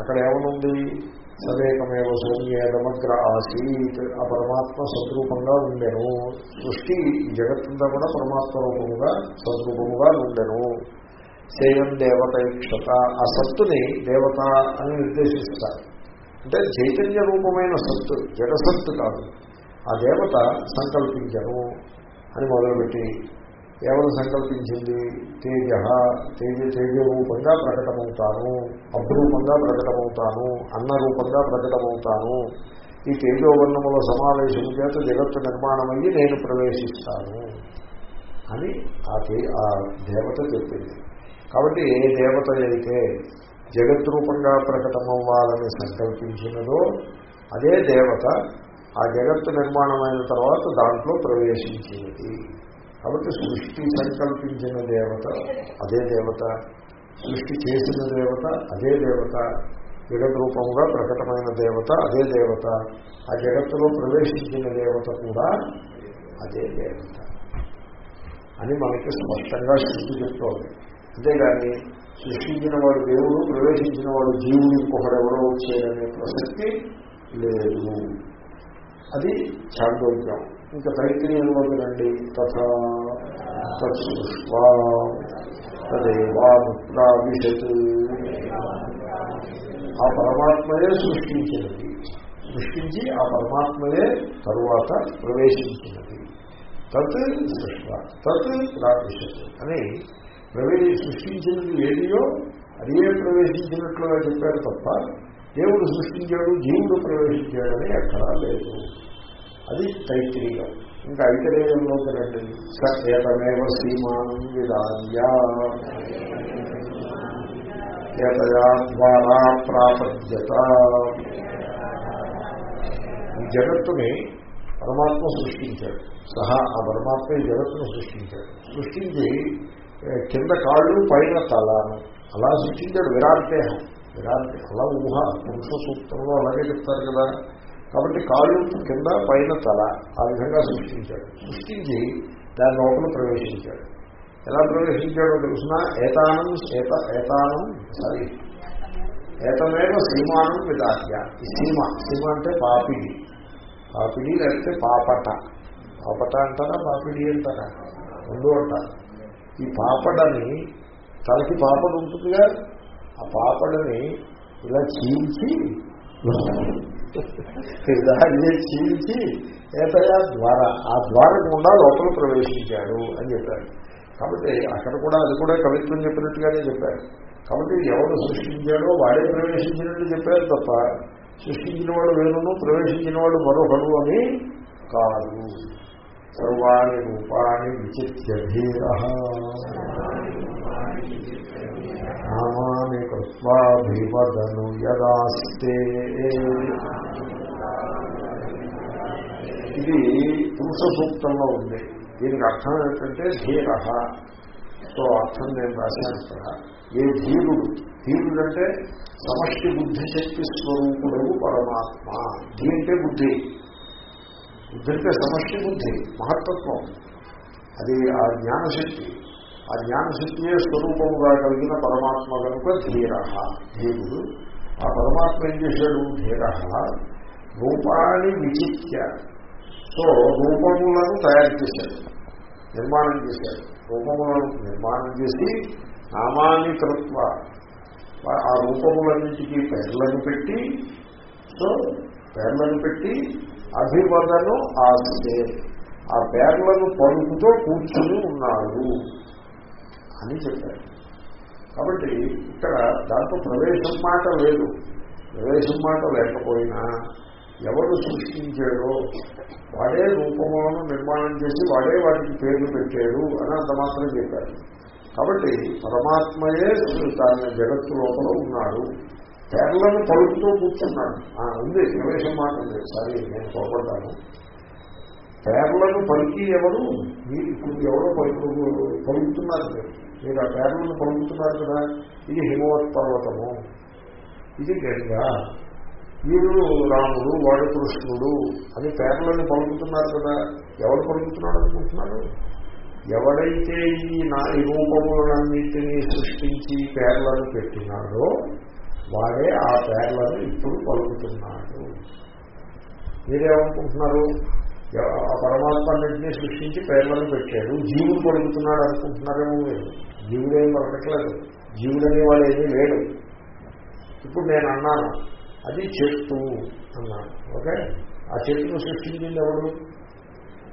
అక్కడ ఏమనుంది? సదేకమేవ సౌమ్యేదమగ్ర ఆసీత్. ఆ పరమాత్మ సద్రూపంగా ఉండెను. సృష్టి జగత్తంతా కూడా పరమాత్మ రూపముగా సద్రూపముగా ఉండెను. సేయం దేవత ఇక్షత ఆ సత్తుని దేవత అని నిర్దేశిస్తారు. అంటే చైతన్య రూపమైన సత్తు జగసత్తు కాదు. ఆ దేవత సంకల్పించను అని మొదలుపెట్టి ఎవరు సంకల్పించింది? తేజ. తేజ తేజ రూపంగా ప్రకటమవుతాను. అభ్రూపంగా ప్రకటమవుతాను. అన్న రూపంగా ప్రకటమవుతాను. ఈ తేజోవర్ణముల సమావేశం చేత జగత్తు నిర్మాణమయ్యి నేను ప్రవేశిస్తాను అని ఆ ఆ దేవత చెప్పింది. కాబట్టి ఏ దేవత అయితే జగత్ రూపంగా ప్రకటమవ్వాలని సంకల్పించినదో అదే దేవత ఆ జగత్తు నిర్మాణమైన తర్వాత దాంట్లో ప్రవేశించినది కాబట్టి సృష్టి సంకల్పించిన దేవత అదే దేవత. సృష్టి చేసిన దేవత అదే దేవత. జగత్ రూపంగా ప్రకటమైన దేవత అదే దేవత. ఆ జగత్తులో ప్రవేశించిన దేవత కూడా అదే దేవత అని మనకి స్పష్టంగా శృతి చెప్తోంది. అంతేగాని సృష్టించిన వాడు దేవుడు ప్రవేశించిన వాడు జీవుడు ఇంకొకడు ఎవరో వచ్చేయనే ప్రసక్తి లేదు. అది చాంద్రోగ్యం. ఇంకా తైత్రీయంలోకి రండి తథా ఆ పరమాత్మయే సృష్టించినది. సృష్టించి ఆ పరమాత్మయే తరువాత ప్రవేశించినది. తత్ సృష్ట తత్ ప్రావిశత్ అని ప్రవేశ సృష్టించినది ఏదియో అదే ప్రవేశించినట్లుగా చెప్పారు తప్ప దేవుడు సృష్టించాడు జీవుడు ప్రవేశించాడని ఎక్కడా లేదు. అది తైత్రీయం. ఇంకా ఐతరేయంలోకి రండి స ఏతమేవ శ్రీమానం విదార్య ఏతయా ద్వారా ప్రాపద్యత. ఈ జగత్తుని పరమాత్మ సృష్టించాడు. సహా ఆ పరమాత్మ ఈ జగత్తును సృష్టించాడు. సృష్టించి ఏ, కింద కాళ్ళు పైన తలాను అలా సృష్టించాడు విరాట్దేహం విరాట్ అలా ఊహ. పురుష సూక్తంలో అలాగే చెప్తారు కదా. కాబట్టి కాళ్ళు కింద పైన తల ఆ విధంగా సృష్టించాడు. సృష్టించి దాని లోపల ప్రవేశించాడు. ఎలా ప్రవేశించాడో తెలుసిన? ఏతానం ఏత ఏతానం సారీ. ఏతమేవ సీమానం విదాహ్య ఈ సీమ సీమ అంటే పాపిడి. పాపిడి లేకపోతే పాపట. పాపట అంటారా? పాపిడి అంటారా? రెండు అంటారు. ఈ పాపడని తలకి పాపడు ఉంటుందిగా. ఆ పాపడని ఇలా చీల్చి దాన్ని చీల్చి ఏతయా ద్వారా. ఆ ద్వారం గుండా లోపల ప్రవేశించాడు అని చెప్పారు కాబట్టి అక్కడ కూడా అది కూడా కవిత్వం చెప్పినట్టుగానే చెప్పారు కాబట్టి ఎవరు సృష్టించాడో వాడే ప్రవేశించినట్టు చెప్పారు తప్ప సృష్టించిన వాడు వేరును ప్రవేశించిన వాడు మరొకడు అని కాదు. సర్వాణి రూపాన్ని విచిత్యధీర నామాని కృత్వా భీమదను యదాస్తే ఇది పురుష సూక్తంలో ఉంది. దీనికి అర్థం ఏంటంటే ధీర. సో అర్థం నేను రాశాను ఇక్కడ ఏ ధీరుడు? ధీరుడు అంటే సమష్టి బుద్ధిశక్తి స్వరూపుడు పరమాత్మ. ధీ అంటే బుద్ధి. బుద్ధి అంటే సమష్టి బుద్ధి మహత్తత్వం అది ఆ జ్ఞానశక్తి. ఆ జ్ఞానశక్తియే స్వరూపముగా కలిగిన పరమాత్మ కనుక ధీర ధీరుడు. ఆ పరమాత్మ ఏం చేశాడు? ధీర రూపాన్ని విచిత్య సో రూపములను తయారు చేశాడు. నిర్మాణం చేశాడు. రూపములను నిర్మాణం చేసి నామాన్ని కృత్వ. ఆ రూపములన్నింటికీ పేర్లను పెట్టి సో పేర్లను పెట్టి అభివదను ఆస్తే ఆ పేర్లను పలుకుతో కూర్చుని ఉన్నాడు అని చెప్పారు. కాబట్టి ఇక్కడ దాంట్లో ప్రవేశం మాట లేదు. ప్రవేశం మాట లేకపోయినా ఎవరు సృష్టించాడో వాడే రూపములను నిర్మాణం చేసి వాడే వాటికి పేర్లు పెట్టాడు అని అంత మాత్రం చెప్పారు. కాబట్టి పరమాత్మయే తాను జగత్తు లోపల ఉన్నాడు. పేర్లను పలుకుతూ కూర్చున్నాడు. ఉంది. ప్రవేశం మాట ఉంది. సరే నేను కోపడ్డాను పేర్లను పలికి ఎవరు? మీరు ఇప్పుడు ఎవరో పలుకు పలుకుతున్నారు మీరు. ఆ పేర్లను పలుకుతున్నారు కదా. ఇది హిమవత్ పర్వతము. ఇది గంగా. వీడు రాముడు వాడు కృష్ణుడు. అని పేర్లను పలుకుతున్నారు కదా. ఎవరు పలుకుతున్నాడు అనుకుంటున్నారు? ఎవడైతే ఈ నా ఈ రూపములన్నింటినీ సృష్టించి పేర్లను పెట్టినాడో వాడే ఆ పేర్లను ఇప్పుడు పలుకుతున్నాడు. మీరేమనుకుంటున్నారు? ఆ పరమాత్మన్నింటినీ సృష్టించి పేర్లను పెట్టాడు. జీవుడు పలుకుతున్నాడు అనుకుంటున్నారేమో మీరు. జీవుడేం పలకట్లేదు. జీవుడనే వాడు ఏమీ లేడు. ఇప్పుడు నేను అన్నాను అది చెట్టు అన్నాను ఓకే? ఆ చెట్టును సృష్టించింది ఎవడు?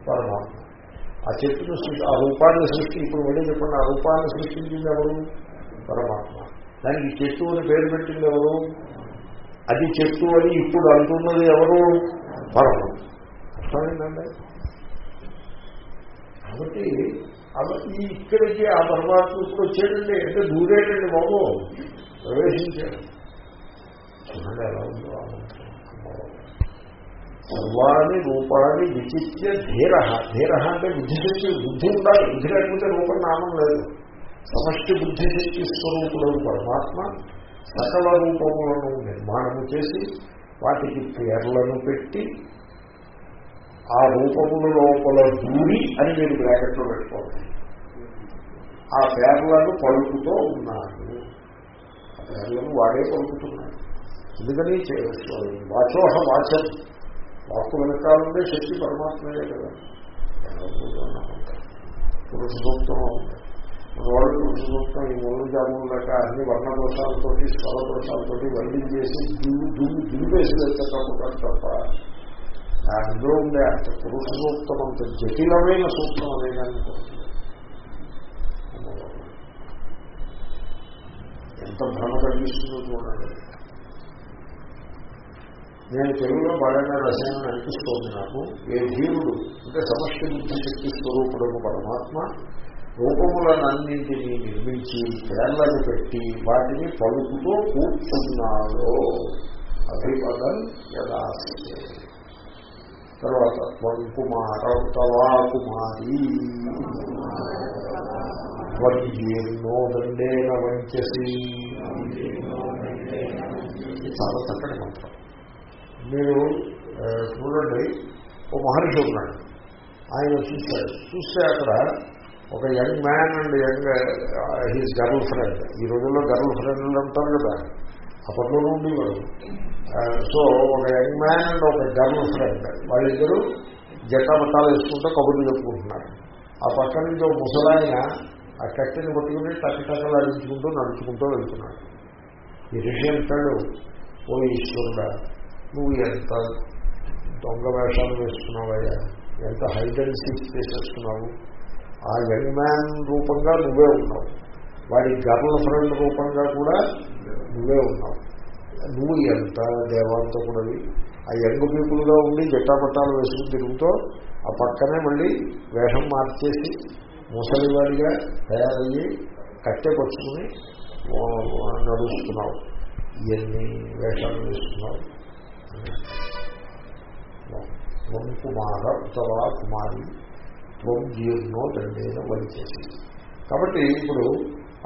పరమాత్మ. ఆ చెట్టును ఆ రూపాన్ని సృష్టి ఇప్పుడు మళ్ళీ చెప్పండి ఆ రూపాన్ని సృష్టించింది ఎవరు? పరమాత్మ. దానికి చెట్టు అని పేరు పెట్టింది ఎవరు? అది చెట్టు అని ఇప్పుడు అంటున్నది ఎవరు? పరమాత్మ అర్థమైందండి? కాబట్టి ఈ ఇక్కడికి ఆ పరమాత్మ ఇప్పుడు వచ్చేటండి అంటే దూరేటండి బాబు. ప్రవేశించాడు చూడండి ఎలా ఉందో సర్వాణి రూపాన్ని విచిత్య ధీర ధీర అంటే బుద్ధిశక్తి బుద్ధి ఉండాలి. బుద్ధి లేకపోతే రూపం నామం లేదు. సమష్టి బుద్ధిశక్తి స్వరూపుడు పరమాత్మ సకల రూపములను నిర్మాణము చేసి వాటికి పేర్లను పెట్టి ఆ రూపముల లోపల దూరి అని మీరు బ్రాకెట్లో పెట్టుకోవాలి. ఆ పేర్లను పలుకుతూ ఉన్నాడు ఆ పేర్లను వాడే పలుకుతున్నాడు. ఎందుకని వాచోహ వాచం. వాక్కు వెనకాలంటే శక్తి పరమాత్మయే కదా. పురుష సూక్తం రోడ్డు పురుష సూక్తం ఈ మూడు జాములు లేక అన్ని వర్ణ దోషాలతోటి స్వర దోషాలతోటి వెల్డింగ్ చేసి దిగు దిగు దిగుపేసి వెళ్తారు తప్ప దానిలో ఉండే అంత పురుష సూక్తం అంత జటిలమైన సూక్తం అనేదాన్ని ఎంత భ్రమ కలిగిస్తుందో చూడండి. నేను తెలుగులో బాగా రసాయనం అనిపిస్తోంది నాకు. ఏ ధీరుడు అంటే సమష్టి బుద్ధి శక్తి స్వరూపుడు పరమాత్మ రూపములనన్నింటినీ నిర్మించి పేర్లను పెట్టి వాటిని పలుకుతో కూర్చున్నాడో అభిపదం యథాస్తే తర్వాత త్వం కుమారవా కుమారి త్వజీర్ణో దండేన వంచసి చాలా చక్కటి మంత్రం. మీరు చూడండి ఓ మహర్షి ఉన్నాడు. ఆయన చూశాడు. చూస్తే అక్కడ ఒక young man and young his girlfriend ఈ రోజుల్లో గర్ల్ ఫ్రెండ్లు అంటారు కదా. అప్పట్లోనూ ఉండేవాడు సో uh, ఒక యంగ్ మ్యాన్ అండ్ ఒక గర్ల్ ఫ్రెండ్ వాళ్ళిద్దరూ జట్టబట్టాలు వేసుకుంటూ కబుర్లు చెప్పుకుంటున్నారు. ఆ పక్క నుంచి ఒక ముసలాయన ఆ కట్టెని పట్టుకుని టక్కటక్కలు అరించుకుంటూ నడుచుకుంటూ వెళ్తున్నాడు. ఈ ఋషి అంటాడు ఓ ఈశ్వరుడా నువ్వు ఎంత దొంగ వేషాలు వేసుకున్నావయ్యా ఎంత హైడెన్సీ చేసేస్తున్నావు? ఆ యంగ్ మ్యాన్ రూపంగా నువ్వే ఉన్నావు. వాడి గర్ల్ ఫ్రెండ్ రూపంగా కూడా నువ్వే ఉన్నావు. నువ్వు ఎంత దేవాంతకుడవి ఆ యంగ్ పీపుల్గా ఉండి జట్టాపట్టాలు వేసుకుని తిరుగుతూ ఆ పక్కనే మళ్ళీ వేషం మార్చేసి ముసలివాడిగా తయారయ్యి కట్టెపరుచుకుని నడుస్తున్నావు. ఇవన్నీ వేషాలు వేస్తున్నావు కుమార ఉత్తవా కుమారి. త్వం జీర్ణో దండేన వలిచేసి కాబట్టి ఇప్పుడు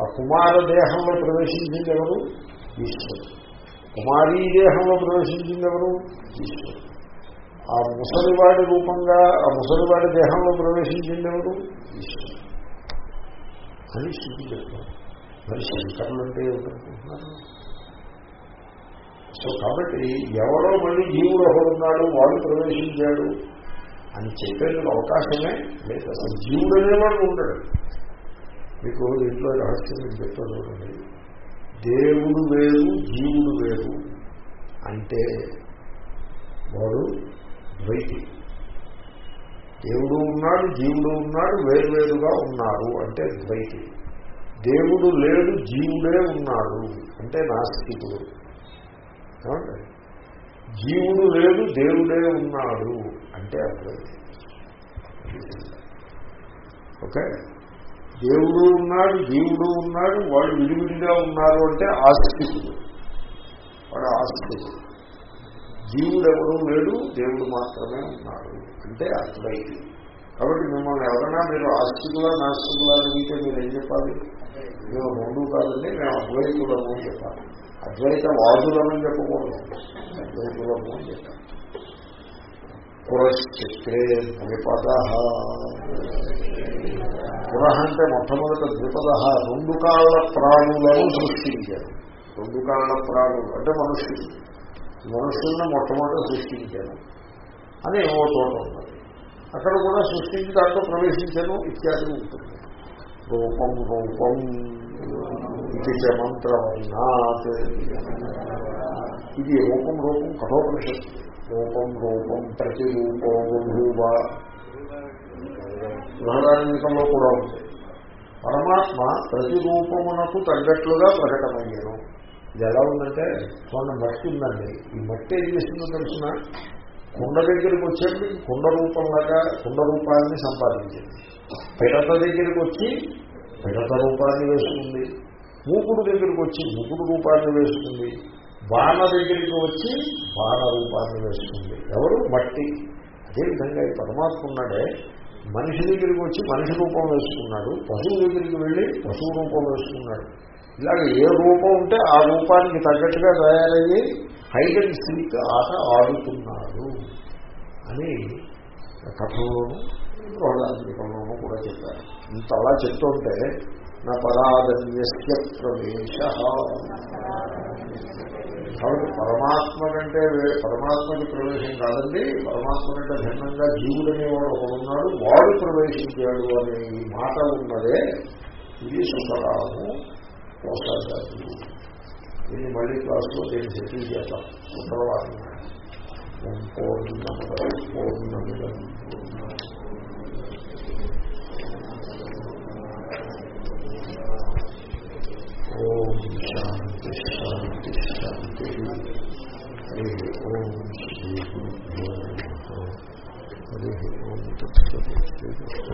ఆ కుమార దేహంలో ప్రవేశించింది ఎవరు? ఈశ్వరుడు. కుమారీ దేహంలో ప్రవేశించింది ఎవరు? ఈశ్వరుడు. ఆ ముసలివాడి రూపంగా ఆ ముసలివాడి దేహంలో ప్రవేశించింది ఎవరు? ఈశ్వరుడు. అని శృతి చెప్తారు మరి శంకరులు అంటే ఏమిటనుకుంటున్నారు? సో కాబట్టి ఎవరో మళ్ళీ జీవుడు ఒకడున్నాడు వాడు ప్రవేశించాడు. అని చెప్పేందుకు అవకాశమే లేదు. అసలు జీవుడు అనేవాడు ఉండడు. మీకు దీంట్లో రహస్యం మీకు చెప్తాను చూడండి. దేవుడు వేరు జీవుడు వేరు అంటే వాడు ద్వైతి. దేవుడు ఉన్నాడు జీవుడు ఉన్నాడు వేరువేరుగా ఉన్నారు అంటే ద్వైతి. దేవుడు లేడు జీవుడే ఉన్నాడు అంటే నాస్తికుడు. ఏమంటే జీవుడు లేడు దేవుడే ఉన్నాడు. అంటే అద్వైతం ఓకే. దేవుడు ఉన్నాడు జీవుడు ఉన్నాడు వాడు విడివిడిగా ఉన్నారు అంటే ఆస్తికుడు వాడు ఆస్తికుడు జీవుడు ఎవరు లేడు దేవుడు మాత్రమే ఉన్నాడు అంటే అద్వైతి కాబట్టి మిమ్మల్ని ఎవరైనా మీరు ఆస్తికులా నాస్తికులా అడిగితే మీరు ఏం చెప్పాలి? మేము రెండు కాదండి మేము అద్వైతులము అని చెప్పాలి. అద్వైత వాదులమని చెప్పకూడదు. అద్వైతులము అని చెప్పాలి. పురశ్చిత్రే ద్విపద. పురహ అంటే మొట్టమొదట ద్విపద. రెండు కాళ్ళ ప్రాణులను సృష్టించారు. రెండు కాళ్ళ ప్రాణులు అంటే మనుషులు. మనుషులను మొట్టమొదట సృష్టించాను అని ఓ చోట ఉన్నది. అక్కడ కూడా సృష్టించి దాంట్లో ప్రవేశించాను ఇత్యాది ఉంటుంది. రూపం రూపం ఇది మంత్రమైనా ఇది రూపం రూపం కఠోపనిషత్తు. రూపం రూపం ప్రతిరూపో భూవ బృహదారణ్యంలో కూడా ఉంది. పరమాత్మ ప్రతిరూపమునకు తగ్గట్లుగా ప్రకటమయ్యాను ఇది ఎలా ఉందంటే చూడండి మట్టి ఉందండి. ఈ మట్టి ఏం చేస్తుందో తెలిసిన? కుండ దగ్గరికి వచ్చేది కుండ రూపంలాగా కుండ రూపాన్ని సంపాదించింది. పిడత దగ్గరికి వచ్చి పిడత రూపాన్ని వేసుకుంది. మూకుడు దగ్గరికి వచ్చి మూకుడు రూపాన్ని వేసుకుంది. బాణ దగ్గరికి వచ్చి బాణ రూపాన్ని వేసుకుంది. ఎవరు? మట్టి. అదేవిధంగా ఈ పరమాత్మ ఉన్నాడే. మనిషి దగ్గరికి వచ్చి మనిషి రూపం వేసుకున్నాడు. పశువు దగ్గరికి వెళ్ళి పశువు రూపం వేసుకున్నాడు. ఇలాగ ఏ రూపం ఉంటే ఆ రూపానికి తగ్గట్టుగా తయారయ్యి హైడ్ అండ్ సిల్క్ ఆట ఆడుతున్నాడు అని కథలోను రోగాధికంలోనూ కూడా చెప్పారు. ఇంత అలా చెప్తుంటే నా పరాధన్యస్య ప్రవేశ కాబట్టి పరమాత్మ కంటే పరమాత్మకి ప్రవేశం కాదండి పరమాత్మ కంటే భిన్నంగా జీవుడనే వాడు ఒకడున్నాడు వాడు ప్రవేశించాడు అనే ఈ మాట ఉన్నదే ఇది సుఖరాము పోసాగారు దీన్ని మళ్ళీ క్లాసులో దీన్ని సెటిల్ చేస్తాం శుక్రవారం పూర్ణ పూర్ణమిదం. ఓం శాంతి శాంతి శాంతి. హరి ఓం శ్రీ గురు హరి ఓం తత్సత్ శ్రీకృష్ణ